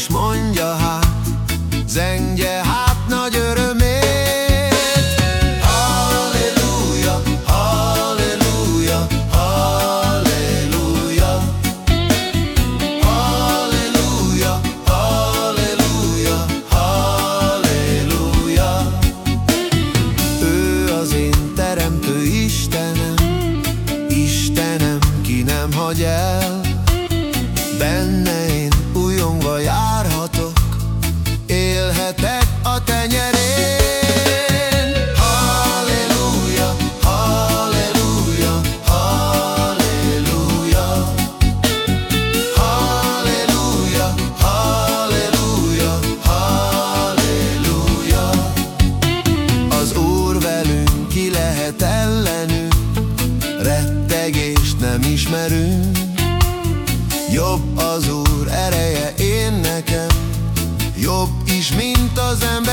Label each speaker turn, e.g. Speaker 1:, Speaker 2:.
Speaker 1: is mondja hát, zengje hát nagy örömét. Halleluja, halleluja, halleluja. Halleluja, halleluja, halleluja. Ő az én teremtő Istenem, Istenem, ki nem hagy el. ismerünk. Jobb az Úr ereje én nekem. Jobb is, mint az ember.